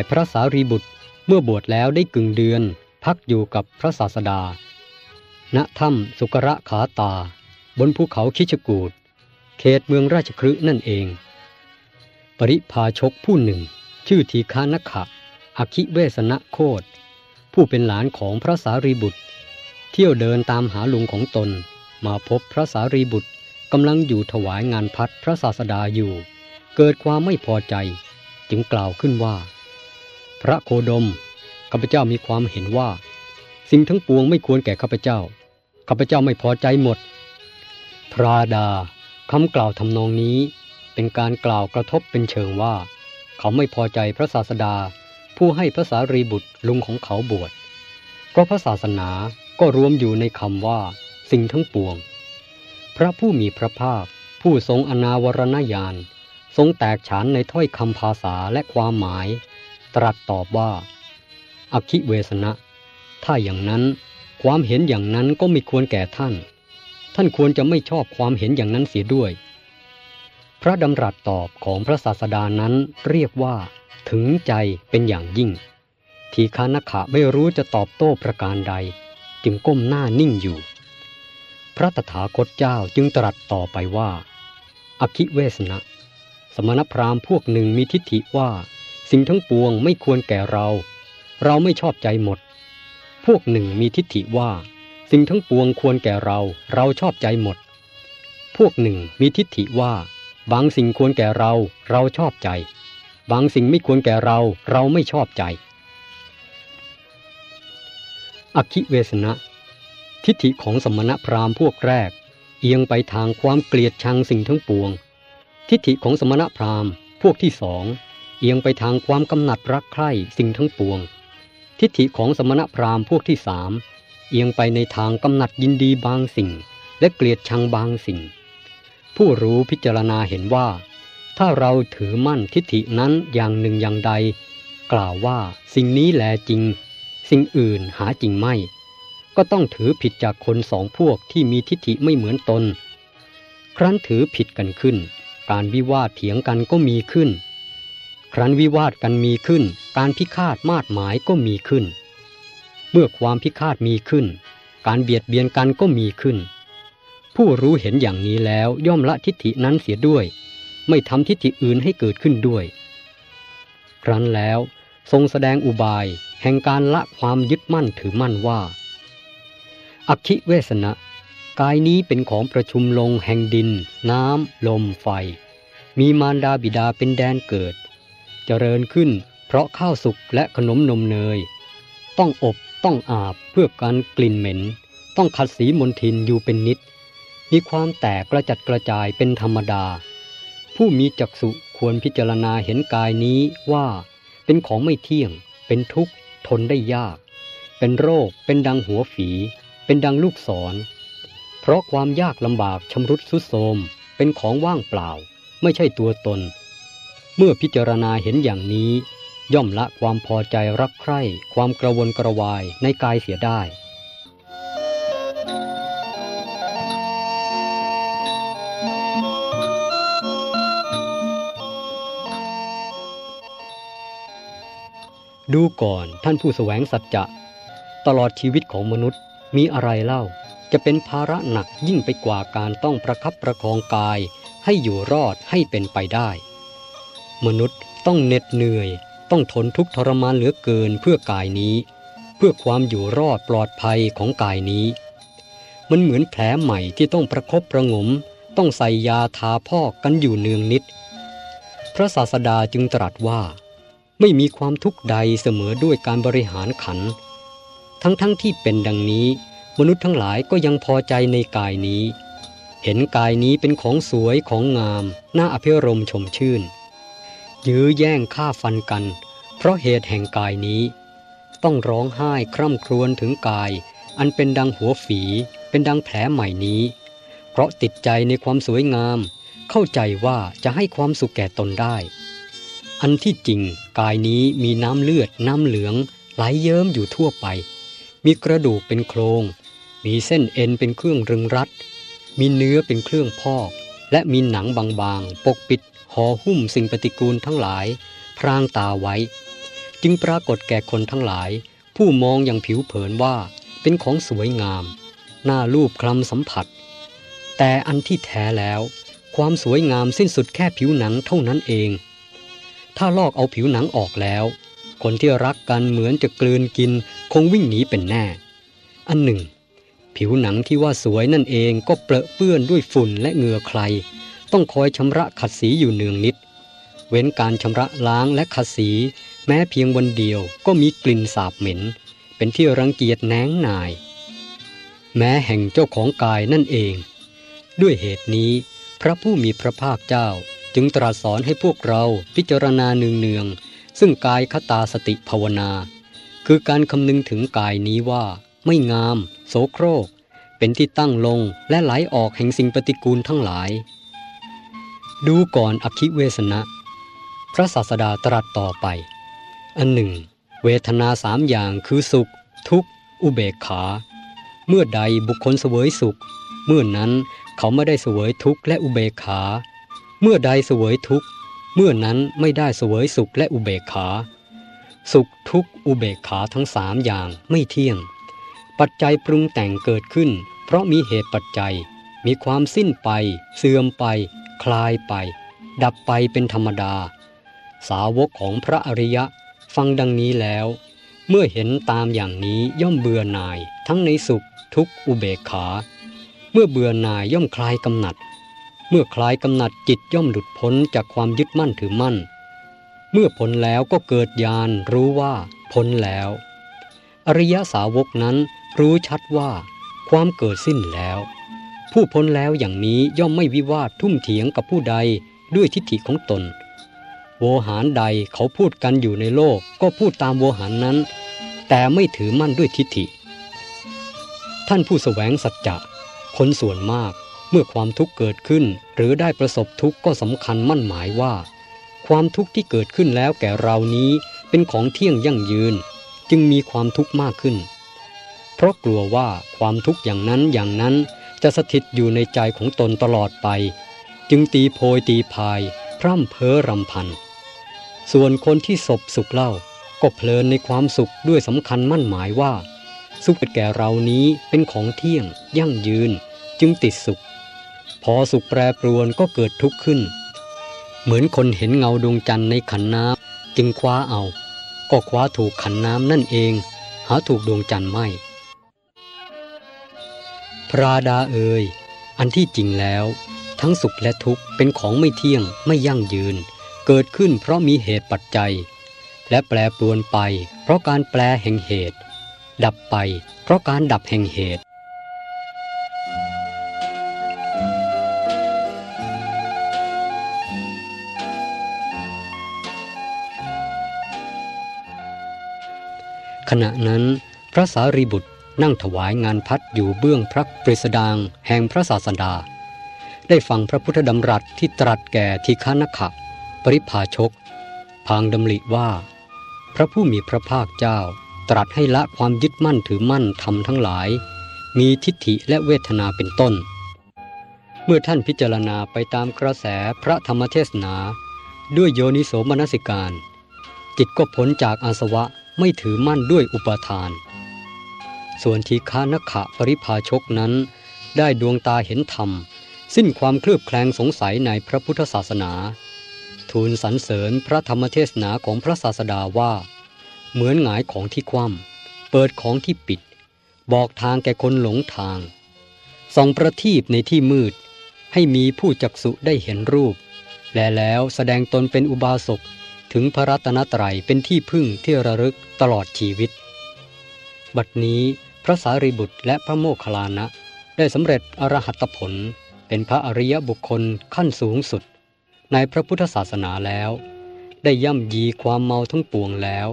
ายพระสารีบุตรเมื่อบวชแล้วได้กึ่งเดือน พักอยู่กับพระศาสดา ณถ้ำสุกระขาตา บนภูเขาคิชกูดเขตเมืองราชคฤห์นั่นเอง ปริพาชกผู้หนึ่ง ชื่อทีฆานขะอคิเวสนะโคดผู้เป็นหลานของพระสารีบุตร เที่ยวเดินตามหาลุงของตน มาพบพระสารีบุตรกำลังอยู่ถวายงานพัดพระศาสดาอยู่ เกิดความไม่พอใจ จึงกล่าวขึ้นว่า พระโคดม ข้าพเจ้ามีความเห็นว่า สิ่งทั้งปวงไม่ควรแก่ข้าพเจ้า ข้าพเจ้าไม่พอใจหมด พระดาคำกล่าวทำนองนี้ เป็นการกล่าวกระทบเป็นเชิงว่า เขาไม่พอใจพระศาสดา ผู้ให้พระสารีบุตรลุงของเขาบวช เพราะพระศาสนาก็รวมอยู่ในคำว่า สิ่งทั้งปวง พระผู้มีพระภาค ผู้ทรงอนาวรณญาณทรงแตกฉานในถ้อยคำภาษาและความหมาย ตรัสตอบว่า อคิเวสนะ ถ้าอย่างนั้นความเห็นอย่างนั้นก็ไม่ควรแก่ท่าน ท่านควรจะไม่ชอบความเห็นอย่างนั้นเสียด้วย พระดำรัสตอบของพระศาสดานั้นเรียกว่า ถึงใจเป็นอย่างยิ่ง ทีฆานขะไม่รู้จะตอบโต้ประการใด จึงก้มหน้านิ่งอยู่ พระตถาคตเจ้าจึงตรัสต่อไปว่า อคิเวสนะ สมณพราหมณ์พวกหนึ่งมีทิฏฐิว่า สิ่งทั้งปวงไม่ควรแก่เรา เราไม่ชอบใจหมด พวกหนึ่งมีทิฏฐิว่า สิ่งทั้งปวงควรแก่เรา เราชอบใจหมด พวกหนึ่งมีทิฏฐิว่า บางสิ่งควรแก่เรา เราชอบใจ บางสิ่งไม่ควรแก่เรา เราไม่ชอบใจ อคิเวสนะ ทิฏฐิของสมณพราหมณ์พวกแรก เอียงไปทางความเกลียดชังสิ่งทั้งปวง ทิฏฐิของสมณพราหมณ์พวกที่สอง เอียงไปทางความกำหนัดรักใคร่สิ่งทั้งปวง ทิฏฐิของสมณพราหมณ์พวกที่สามเอียงไปในทางกำหนัดยินดีบางสิ่ง และเกลียดชังบางสิ่ง ผู้รู้พิจารณาเห็นว่า ถ้าเราถือมั่นทิฏฐินั้นอย่างหนึ่งอย่างใด กล่าวว่าสิ่งนี้แลจริง สิ่งอื่นหาจริงไม่ ก็ต้องถือผิดจากคนสองพวกที่มีทิฏฐิไม่เหมือนตน ครั้นถือผิดกันขึ้น การวิวาทเถียงกันก็มีขึ้น ครั้นวิวาทกันมีขึ้น การพิฆาตมาดหมายก็มีขึ้น เมื่อความพิฆาตมีขึ้น การเบียดเบียนกันก็มีขึ้น ผู้รู้เห็นอย่างนี้แล้วย่อมละทิฏฐินั้นเสียด้วย ไม่ทำทิฏฐิอื่นให้เกิดขึ้นด้วย ครั้นแล้วทรงแสดงอุบายแห่งการละความยึดมั่นถือมั่นว่าอคิเวสนะกายนี้เป็นของประชุมลงแห่งดิน น้ำ ลม ไฟ มีมารดาบิดาเป็นแดนเกิด เจริญขึ้น เพราะข้าวสุกและขนมนมเนย ต้องอบต้องอาบเพื่อการกลิ่นเหม็น ต้องขัดสีมนทินอยู่เป็นนิด มีความแตกกระจัดกระจายเป็นธรรมดา ผู้มีจักษุควรพิจารณาเห็นกายนี้ว่า เป็นของไม่เที่ยง เป็นทุกข์ ทนได้ยาก เป็นโรค เป็นดังหัวฝี เป็นดังลูกศร เพราะความยากลำบากชำรุดสุดโทมเป็นของว่างเปล่า ไม่ใช่ตัวตน เมื่อพิจารณาเห็นอย่างนี้ ย่อมละความพอใจรักใคร่ ความกระวนกระวายในกายเสียได้ ดูก่อนท่านผู้แสวงสัจจะ ตลอดชีวิตของมนุษย์มีอะไรเล่า จะเป็นภาระหนักยิ่งไปกว่าการต้องประคับประคองกาย ให้อยู่รอดให้เป็นไปได้ มนุษย์ต้องเหน็ดเหนื่อย ต้องทนทุกทรมานเหลือเกินเพื่อกายนี้ เพื่อความอยู่รอดปลอดภัยของกายนี้ มันเหมือนแผลใหม่ที่ต้องประคบประงม ต้องใส่ยาทาพอกกันอยู่เนืองนิด พระศาสดาจึงตรัสว่า ไม่มีความทุกข์ใดเสมอด้วยการบริหารขัน ทั้งๆทที่เป็นดังนี้ มนุษย์ทั้งหลายก็ยังพอใจในกายนี้ เห็นกายนี้เป็นของสวยของงามน่าอภิรมชมชื่น ยื้อแย่งฆ่าฟันกัน เพราะเหตุแห่งกายนี้ ต้องร้องไห้คร่ำครวญถึงกาย อันเป็นดังหัวฝี เป็นดังแผลใหม่นี้ เพราะติดใจในความสวยงาม เข้าใจว่าจะให้ความสุขแก่ตนได้ อันที่จริงกายนี้มีน้ำเลือดน้ำเหลืองไหลเยิ้มอยู่ทั่วไป มีกระดูกเป็นโครง มีเส้นเอ็นเป็นเครื่องรึงรัด มีเนื้อเป็นเครื่องพอก และมีหนังบางๆ ปกปิด ห่อหุ้มสิ่งปฏิกูลทั้งหลาย พรางตาไว้ จึงปรากฏแก่คนทั้งหลาย ผู้มองอย่างผิวเผินว่าเป็นของสวยงาม หน่ารูปคลำสัมผัส แต่อันที่แท้แล้ว ความสวยงามสิ้นสุดแค่ผิวหนังเท่านั้นเอง ถ้าลอกเอาผิวหนังออกแล้ว คนที่รักกันเหมือนจะกลืนกินคงวิ่งหนีเป็นแน่ อันหนึ่ง ผิวหนังที่ว่าสวยนั่นเองก็เปรอะเปื้อนด้วยฝุ่นและเหงื่อใคร ต้องคอยชำระขัดสีอยู่เนืองนิด เว้นการชำระล้างและขัดสี แม้เพียงวันเดียวก็มีกลิ่นสาบเหม็น เป็นที่รังเกียจแนงนาย แม้แห่งเจ้าของกายนั่นเอง ด้วยเหตุนี้ พระผู้มีพระภาคเจ้าจึงตรัสสอนให้พวกเราพิจารณาเนืองๆซึ่งกายคตาสติภาวนา คือการคำนึงถึงกายนี้ว่า ไม่งาม โสโครก เป็นที่ตั้งลงและไหลออกแห่งสิ่งปฏิกูลทั้งหลาย ดูก่อนอคิเวสนะ พระศาสดาตรัสต่อไป อันหนึ่ง เวทนาสามอย่างคือสุข ทุกข์ อุเบกขา เมื่อใดบุคคลเสวยสุข เมื่อนั้นเขาไม่ได้เสวยทุกข์และอุเบกขา เมื่อใดเสวยทุกข์ เมื่อนั้นไม่ได้เสวยสุขและอุเบกขา สุขทุกข์อุเบกขาทั้งสามอย่างไม่เที่ยง ปัจจัยปรุงแต่งเกิดขึ้น เพราะมีเหตุปัจจัย มีความสิ้นไป เสื่อมไป คลายไป ดับไปเป็นธรรมดา สาวกของพระอริยะฟังดังนี้แล้ว เมื่อเห็นตามอย่างนี้ย่อมเบื่อหน่าย ทั้งในสุขทุกอุเบกขา เมื่อเบื่อหน่ายย่อมคลายกำหนัด เมื่อคลายกำหนัดจิตย่อมหลุดพ้นจากความยึดมั่นถือมั่น เมื่อพ้นแล้วก็เกิดญาณรู้ว่าพ้นแล้ว อริยสาวกนั้นรู้ชัดว่าความเกิดสิ้นแล้ว ผู้พ้นแล้วอย่างนี้ย่อมไม่วิวาททุ่มเถียงกับผู้ใดด้วยทิฏฐิของตน โวหารใดเขาพูดกันอยู่ในโลกก็พูดตามโวหารนั้น แต่ไม่ถือมั่นด้วยทิฏฐิ ท่านผู้แสวงสัจจะคนส่วนมากเมื่อความทุกข์เกิดขึ้น หรือได้ประสบทุกข์ก็สำคัญมั่นหมายว่า ความทุกข์ที่เกิดขึ้นแล้วแก่เรานี้เป็นของเที่ยงยั่งยืน จึงมีความทุกข์มากขึ้น เพราะกลัวว่าความทุกข์อย่างนั้นอย่างนั้น จะสถิตอยู่ในใจของตนตลอดไป จึงตีโพยตีพายพร่ำเพ้อรำพัน ส่วนคนที่ศพสุขเล่าก็เพลินในความสุขด้วยสำคัญมั่นหมายว่า สุขแก่เรานี้เป็นของเที่ยง ยั่งยืนจึงติดสุข พอสุขแปรปรวนก็เกิดทุกข์ขึ้น เหมือนคนเห็นเงาดวงจันทร์ในขันน้ำจึงคว้าเอา ก็คว้าถูกขันน้ำนั่นเอง หาถูกดวงจันทร์ไม่ พระดาเอ่ยอันที่จริงแล้ว ทั้งสุขและทุกข์เป็นของไม่เที่ยงไม่ยั่งยืน เกิดขึ้นเพราะมีเหตุปัจจัย และแปรปรวนไป เพราะการแปลแห่งเหตุ ดับไป เพราะการดับแห่งเหตุขณะนั้นพระสารีบุตร นั่งถวายงานพัดอยู่เบื้องพระปริสดางแห่งพระศาสดา ได้ฟังพระพุทธดำรัสที่ตรัสแก่ทิฆานักขะปริภาชก พางดำริว่า พระผู้มีพระภาคเจ้าตรัสให้ละความยึดมั่นถือมั่นทำทั้งหลาย มีทิฏฐิและเวทนาเป็นต้น เมื่อท่านพิจารณาไปตามกระแสพระธรรมเทศนา ด้วยโยนิโสมนสิการ จิตก็พ้นจากอาสวะไม่ถือมั่นด้วยอุปทาน ส่วนทีฆานขะปริภาชกนั้น ได้ดวงตาเห็นธรรม สิ้นความเคลือบแคลงสงสัยในพระพุทธศาสนา ทูลสรรเสริญพระธรรมเทศนาของพระศาสดาว่า เหมือนหงายของที่คว่ำเปิดของที่ปิด บอกทางแก่คนหลงทางส่องประทีปในที่มืด ให้มีผู้จักษุได้เห็นรูป และแล้วแสดงตนเป็นอุบาสกถึงพระรัตนตรัยเป็นที่พึ่งที่ระลึกตลอดชีวิต บัดนี้ พระสารีบุตรและพระโมคคัลลานะ ได้สำเร็จอรหัตผล เป็นพระอริยบุคคลขั้นสูงสุด ในพระพุทธศาสนาแล้ว ได้ย่ำยีความเมาทั้งปวงแล้ว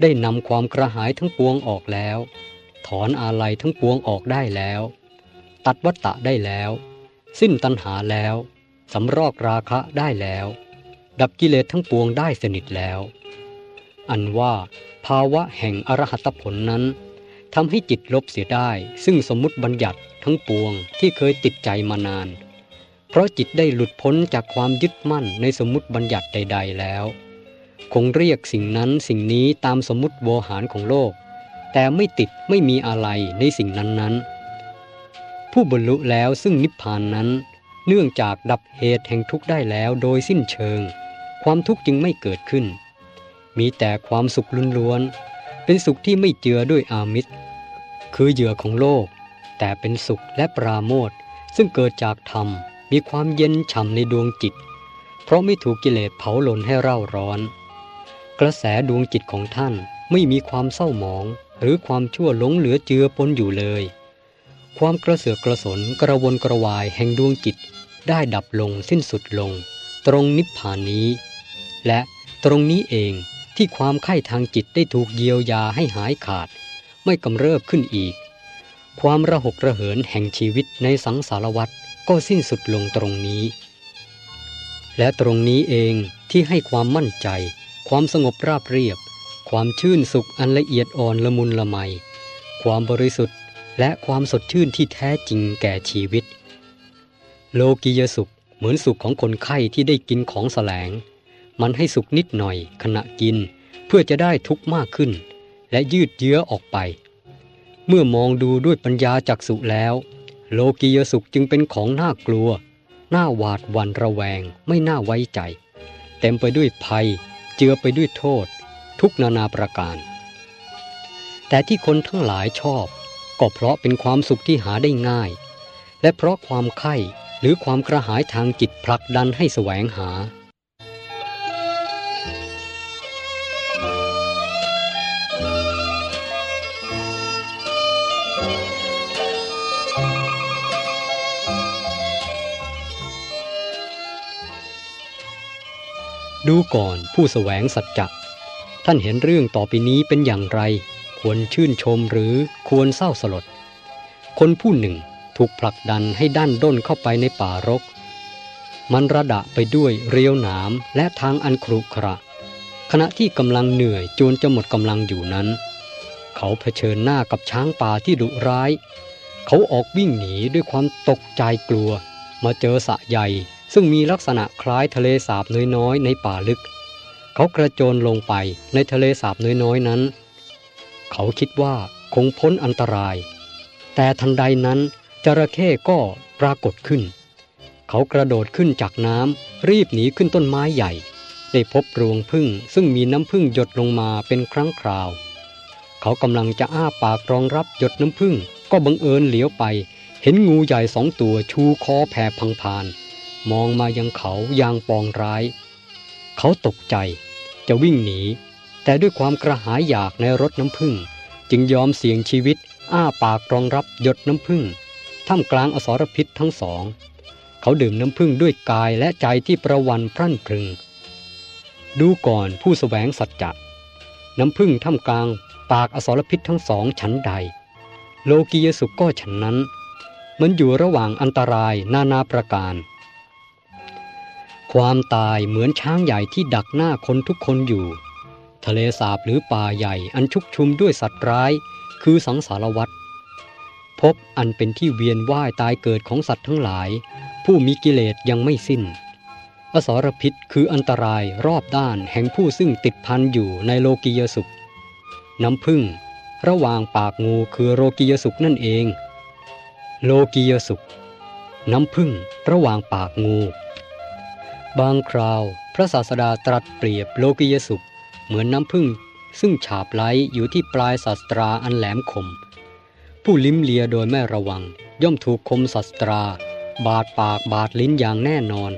ได้นำความกระหายทั้งปวงออกแล้ว ถอนอาลัยทั้งปวงออกได้แล้ว ตัดวัตตะได้แล้ว สิ้นตัณหาแล้วสำรอกราคะได้แล้ว ดับกิเลสทั้งปวงได้สนิทแล้ว อันว่าภาวะแห่งอรหัตผลนั้น ทำให้จิตลบเสียได้ ซึ่งสมมุติบัญญัติทั้งปวงที่เคยติดใจมานาน เพราะจิตได้หลุดพ้นจากความยึดมั่นในสมมุติบัญญัติใด ๆแล้ว คงเรียกสิ่งนั้นสิ่งนี้ตามสมมติโวหารของโลก แต่ไม่ติดไม่มีอะไรในสิ่งนั้นๆ ผู้บรรลุแล้วซึ่งนิพพานนั้น เนื่องจากดับเหตุแห่งทุกข์ได้แล้วโดยสิ้นเชิง ความทุกข์จึงไม่เกิดขึ้น มีแต่ความสุขล้วนๆเป็นสุขที่ไม่เจือด้วยอามิตร คือเหยื่อของโลก แต่เป็นสุขและปราโมทซึ่งเกิดจากธรรมมีความเย็นฉ่ำในดวงจิต เพราะไม่ถูกกิเลสเผาหลนให้เร่าร้อน กระแสดวงจิตของท่านไม่มีความเศร้าหมอง หรือความชั่วหลงเหลือเจือปนอยู่เลย ความกระเสือกกระสนกระวนกระวายแห่งดวงจิต ได้ดับลงสิ้นสุดลง ตรงนิพพานนี้ และตรงนี้เองที่ความไข้ทางจิตได้ถูกเยียวยาให้หายขาด ไม่กำเริบขึ้นอีก ความระหกระเหินแห่งชีวิตในสังสารวัฏก็สิ้นสุดลงตรงนี้ และตรงนี้เองที่ให้ความมั่นใจ ความสงบราบเรียบ ความชื่นสุขอันละเอียดอ่อนละมุนละไม ความบริสุทธิ์และความสดชื่นที่แท้จริงแก่ชีวิต โลกียสุขเหมือนสุขของคนไข้ที่ได้กินของแสลง มันให้สุขนิดหน่อยขณะกิน เพื่อจะได้ทุกข์มากขึ้น และยืดเยื้อออกไป เมื่อมองดูด้วยปัญญาจักสุแล้ว โลกียสุขจึงเป็นของน่ากลัว น่าหวาดหวั่นระแวงไม่น่าไว้ใจ เต็มไปด้วยภัย เจือไปด้วยโทษ ทุกนานาประการ แต่ที่คนทั้งหลายชอบ ก็เพราะเป็นความสุขที่หาได้ง่าย และเพราะความไข้หรือความกระหายทางจิตผลักดันให้แสวงหา ดูก่อนผู้แสวงสัจจะท่านเห็นเรื่องต่อไปนี้เป็นอย่างไร ควรชื่นชมหรือควรเศร้าสลด คนผู้หนึ่งถูกผลักดันให้ด้านด้นเข้าไปในป่ารก มันระดะไปด้วยเรียวหนามและทางอันครุขระ ขณะที่กำลังเหนื่อยจนจะหมดกำลังอยู่นั้น เขาเผชิญหน้ากับช้างป่าที่ดุร้าย เขาออกวิ่งหนีด้วยความตกใจกลัว มาเจอสะใหญ่ ซึ่งมีลักษณะคล้ายทะเลสาบน้อยๆ ในป่าลึก เขากระโจนลงไปในทะเลสาบน้อยๆนั้น เขาคิดว่าคงพ้นอันตราย แต่ทันใดนั้นจระเข้ก็ปรากฏขึ้น เขากระโดดขึ้นจากน้ำรีบหนีขึ้นต้นไม้ใหญ่ ได้พบรวงพึ่งซึ่งมีน้ำพึ่งหยดลงมาเป็นครั้งคราว เขากำลังจะอ้าปากรองรับหยดน้ำพึ่งก็บังเอิญเหลียวไป เห็นงูใหญ่สองตัวชูคอแผ่พังพาน มองมายังเขาอย่างปองร้าย เขาตกใจจะวิ่งหนี แต่ด้วยความกระหายอยากในรถน้ำพึ่งจึงยอมเสี่ยงชีวิต อ้าปากรองรับหยดน้ำพึ่งท่ามกลางอสรพิษทั้งสอง เขาดื่มน้ำพึ่งด้วยกายและใจที่ประวันพรั่นพรึง ดูก่อนผู้สแสวงสัจจะน้ำพึ่งท่ามกลาง ปากอสรพิษทั้งสองฉันใด โลกียสุขก็ฉันนั้น มันอยู่ระหว่างอันตรายนานาประการ ความตายเหมือนช้างใหญ่ที่ดักหน้าคนทุกคนอยู่ ทะเลสาบหรือป่าใหญ่อันชุกชุมด้วยสัตว์ร้าย คือสังสารวัฏพบอันเป็นที่เวียนว่ายตายเกิดของสัตว์ทั้งหลาย ผู้มีกิเลสยังไม่สิ้น อสรพิษคืออันตรายรอบด้านแห่งผู้ซึ่งติดพันอยู่ในโลกียสุข น้ำพึ่ง ระหว่างปากงูคือโลกียสุขนั่นเอง โลกียสุข น้ำพึ่ง ระหว่างปากงู บางคราวพระศาสดาตรัสเปรียบโลกียสุข เหมือนน้ำพึ่งซึ่งฉาบไหลอยู่ที่ปลายศาสตราอันแหลมคม ผู้ลิ้มเลียโดยไม่ระวัง ย่อมถูกคมศัตรา บาดปากบาดลิ้นอย่างแน่นอน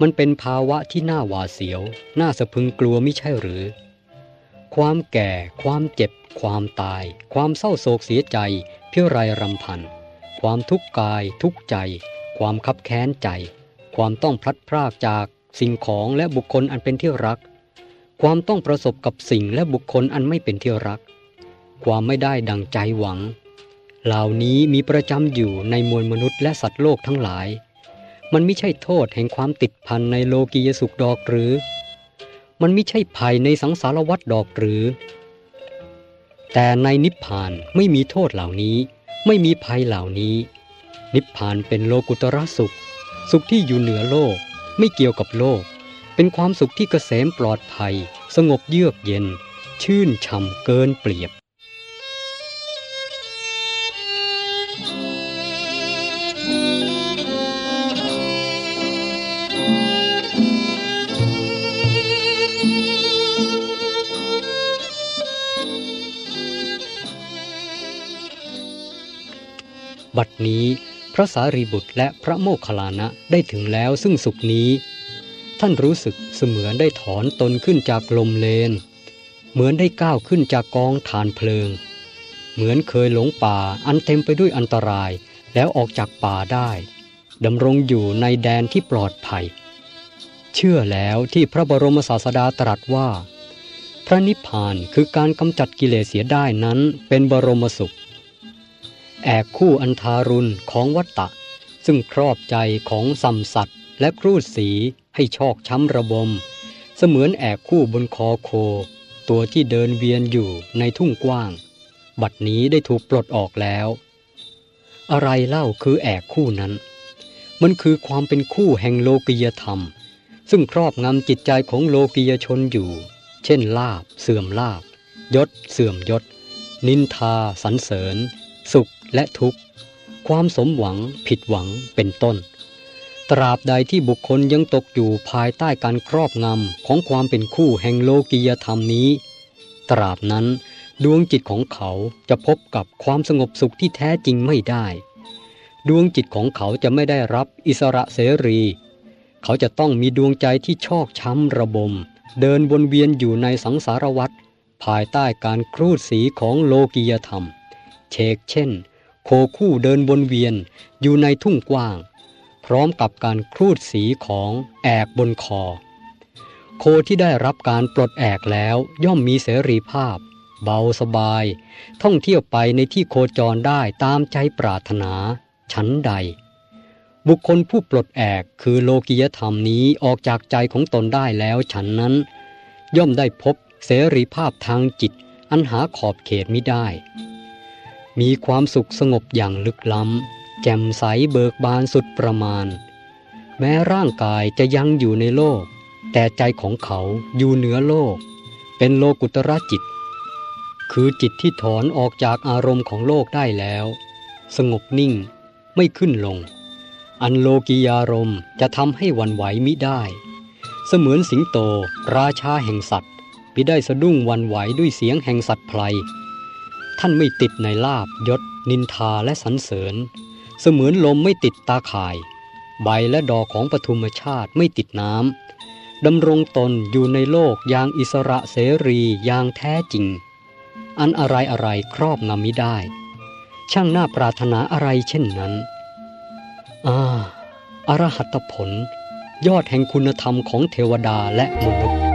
มันเป็นภาวะที่น่าหวาดเสียว น่าสะพึงกลัวไม่ใช่หรือ ความแก่ ความเจ็บ ความตาย ความเศร้าโศกเสียใจ เพียไรรำพัน ความทุกข์กายทุกใจ ความคับแค้นใจ ความต้องพลัดพรากจากสิ่งของและบุคคลอันเป็นที่รัก ความต้องประสบกับสิ่งและบุคคลอันไม่เป็นที่รัก ความไม่ได้ดังใจหวัง เหล่านี้มีประจำอยู่ในมวลมนุษย์และสัตว์โลกทั้งหลาย มันไม่ใช่โทษแห่งความติดพันในโลกียสุขดอกหรือ มันไม่ใช่ภัยในสังสารวัฏดอกหรือ แต่ในนิพพานไม่มีโทษเหล่านี้ ไม่มีภัยเหล่านี้ นิพพานเป็นโลกุตระสุข สุขที่อยู่เหนือโลก ไม่เกี่ยวกับโลก เป็นความสุขที่เกษมปลอดภัย สงบเยือกเย็น ชื่นช่ำเกินเปรียบบัดนี้ พระสารีบุตรและพระโมคคัลลานะได้ถึงแล้วซึ่งสุขนี้ ท่านรู้สึกเสมือนได้ถอนตนขึ้นจากลมเลน เหมือนได้ก้าวขึ้นจากกองฐานเพลิง เหมือนเคยหลงป่าอันเต็มไปด้วยอันตรายแล้วออกจากป่าได้ดำรงอยู่ในแดนที่ปลอดภัย เชื่อแล้วที่พระบรมศาสดาตรัสว่า พระนิพพานคือการกำจัดกิเลสเสียได้นั้นเป็นบรมสุข แอกคู่อันทารุณของวัตตะ ซึ่งครอบใจของสัมสัตและครูดสีให้ชอกช้ำระบม เสมือนแอกคู่บนคอโค ตัวที่เดินเวียนอยู่ในทุ่งกว้าง บัดนี้ได้ถูกปลดออกแล้ว อะไรเล่าคือแอกคู่นั้น มันคือความเป็นคู่แห่งโลกิยธรรม ซึ่งครอบงำจิตใจของโลกิยชนอยู่ เช่นลาบ เสื่อมลาบ ยศ เสื่อมยศ นินทาสรรเสริญ สุข และทุกข์ ความสมหวังผิดหวังเป็นต้น ตราบใดที่บุคคลยังตกอยู่ภายใต้การครอบงำของความเป็นคู่แห่งโลกิยธรรมนี้ ตราบนั้นดวงจิตของเขาจะพบกับความสงบสุขที่แท้จริงไม่ได้ ดวงจิตของเขาจะไม่ได้รับอิสระเสรี เขาจะต้องมีดวงใจที่ชอกช้ำระบม เดินวนเวียนอยู่ในสังสารวัฏภายใต้การครูดสีของโลกิยธรรม เชกเช่น โคคู่เดินวนเวียนอยู่ในทุ่งกว้าง พร้อมกับการครูดสีของแอกบนคอ โคที่ได้รับการปลดแอกแล้วย่อมมีเสรีภาพ เบาสบาย ท่องเที่ยวไปในที่โคจรได้ตามใจปรารถนาชั้นใด บุคคลผู้ปลดแอกคือโลกิยธรรมนี้ออกจากใจของตนได้แล้วฉันนั้น ย่อมได้พบเสรีภาพทางจิตอันหาขอบเขตมิได้ มีความสุขสงบอย่างลึกล้ำ แจ่มใสเบิกบานสุดประมาณ แม้ร่างกายจะยังอยู่ในโลก แต่ใจของเขาอยู่เหนือโลก เป็นโลกุตระจิต คือจิตที่ถอนออกจากอารมณ์ของโลกได้แล้ว สงบนิ่งไม่ขึ้นลง อันโลกิยารมจะทำให้วันไหวมิได้ เสมือนสิงโต ราชาแห่งสัตว์มิได้สะดุ้งวันไหวด้วยเสียงแห่งสัตว์ไพล ท่านไม่ติดในลาบยศ นินทาและสรรเสริญ เสมือนลมไม่ติดตาข่าย ใบและดอกของปฐุมชาติไม่ติดน้ำดำรงตนอยู่ในโลกอย่างอิสระเสรีอย่างแท้จริง อันอะไรอะไรครอบงำมิได้ ช่างน่าปรารถนาอะไรเช่นนั้นอ่าอรหัตผล ยอดแห่งคุณธรรมของเทวดาและมนุษย์